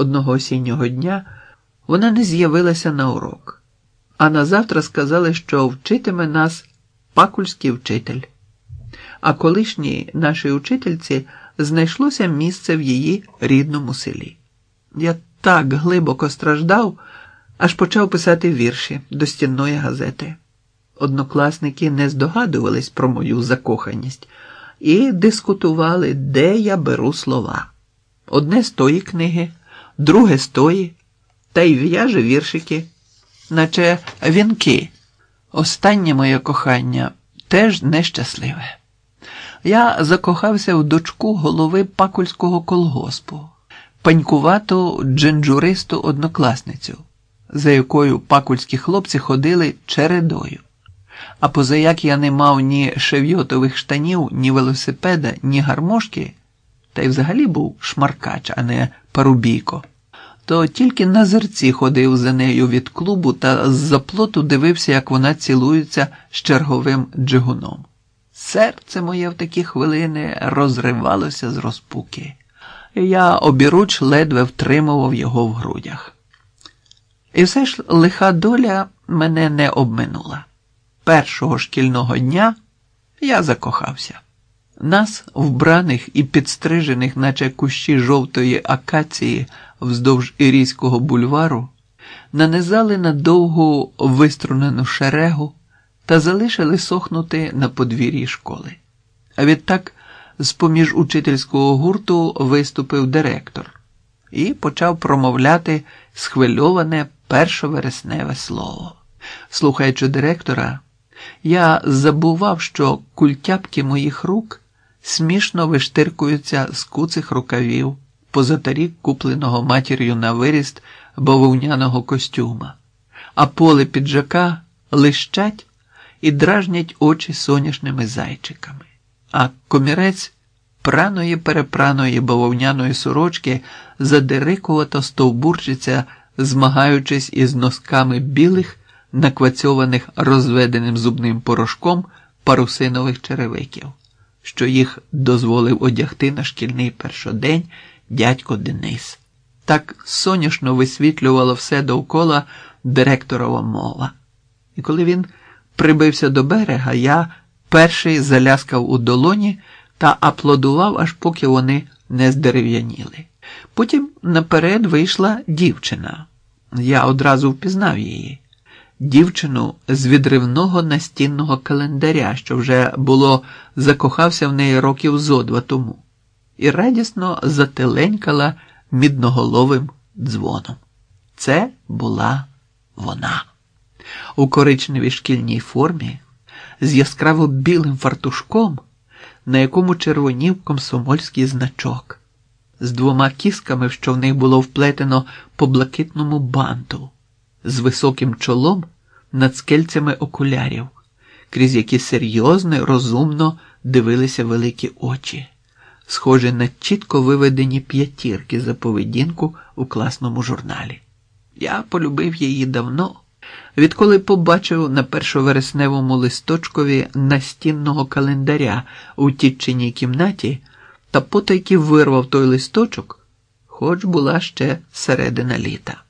Одного осіннього дня вона не з'явилася на урок, а на завтра сказали, що вчитиме нас пакульський вчитель. А колишній нашій учительці знайшлося місце в її рідному селі. Я так глибоко страждав, аж почав писати вірші до стінної газети. Однокласники не здогадувались про мою закоханість і дискутували, де я беру слова. Одне з тої книги, друге з тої, та й в'яже віршики, наче вінки. Останнє моє кохання теж нещасливе. Я закохався в дочку голови пакульського колгоспу, панькувату джинджуристу однокласницю, за якою пакульські хлопці ходили чередою. А позаяк я не мав ні шевйотових штанів, ні велосипеда, ні гармошки, та й взагалі був шмаркач, а не парубійко, то тільки на зерці ходив за нею від клубу та з заплоту дивився, як вона цілується з черговим джигуном. Серце моє в такі хвилини розривалося з розпуки, я обіруч ледве втримував його в грудях. І все ж лиха доля мене не обминула. Першого шкільного дня я закохався. Нас, вбраних і підстрижених, наче кущі жовтої акації вздовж Ірійського бульвару, нанизали на довгу виструнену шерегу та залишили сохнути на подвір'ї школи. А відтак, з поміж учительського гурту виступив директор і почав промовляти схвильоване першовересневе слово. Слухаючи директора, я забував, що культяпки моїх рук смішно виштиркуються з куцих рукавів позаторік купленого матір'ю на виріст бавовняного костюма, а поле піджака лищать і дражнять очі соняшними зайчиками, а комірець праної перепраної бавовняної сорочки задирикувато стовбурчиться, змагаючись із носками білих, наквацьованих розведеним зубним порошком парусинових черевиків, що їх дозволив одягти на шкільний першодень дядько Денис. Так соняшно висвітлювало все довкола директорова мова. І коли він прибився до берега, я перший заляскав у долоні та аплодував, аж поки вони не здерев'яніли. Потім наперед вийшла дівчина. Я одразу впізнав її. Дівчину з відривного настінного календаря, що вже було закохався в неї років зо два тому, і радісно зателенькала мідноголовим дзвоном. Це була вона у коричневій шкільній формі з яскраво білим фартушком, на якому червонів комсомольський значок, з двома кісками, що в них було вплетено по блакитному банту, з високим чолом над скельцями окулярів, крізь які серйозно розумно дивилися великі очі, схожі на чітко виведені п'ятірки за поведінку у класному журналі. Я полюбив її давно відколи побачив на першовересневому листочкові настінного календаря у тітчиній кімнаті та потайки вирвав той листочок, хоч була ще середина літа.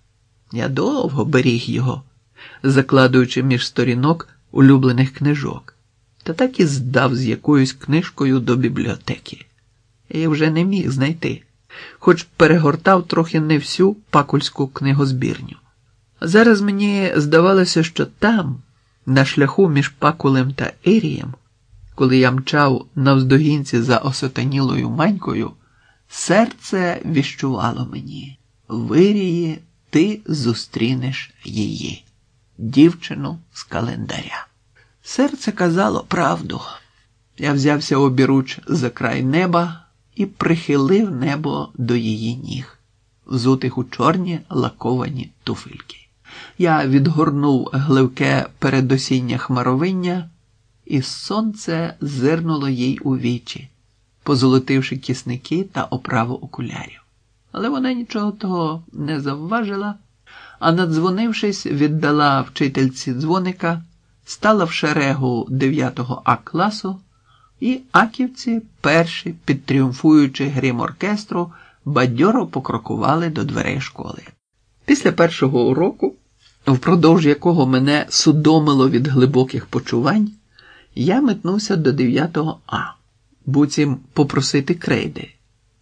Я довго беріг його, закладуючи між сторінок улюблених книжок, та так і здав з якоюсь книжкою до бібліотеки. Я вже не міг знайти, хоч перегортав трохи не всю пакульську книгозбірню. Зараз мені здавалося, що там, на шляху між Пакулем та Ерієм, коли я мчав навздогінці за осотанілою манькою, серце віщувало мені вирії, ти зустрінеш її, дівчину з календаря. Серце казало правду. Я взявся обіруч за край неба і прихилив небо до її ніг, взутих у чорні лаковані туфельки. Я відгорнув гливке передосіння хмаровиння, і сонце зирнуло їй у вічі, позолотивши кісники та оправу окулярів. Але вона нічого того не завважила, а, надзвонившись, віддала вчительці дзвоника, стала в шерегу 9 А класу, і аківці, перші, підтріумфуючи грім оркестру, бадьоро покрокували до дверей школи. Після першого уроку, впродовж якого мене судомило від глибоких почувань, я метнувся до 9 А, буцім попросити крейди.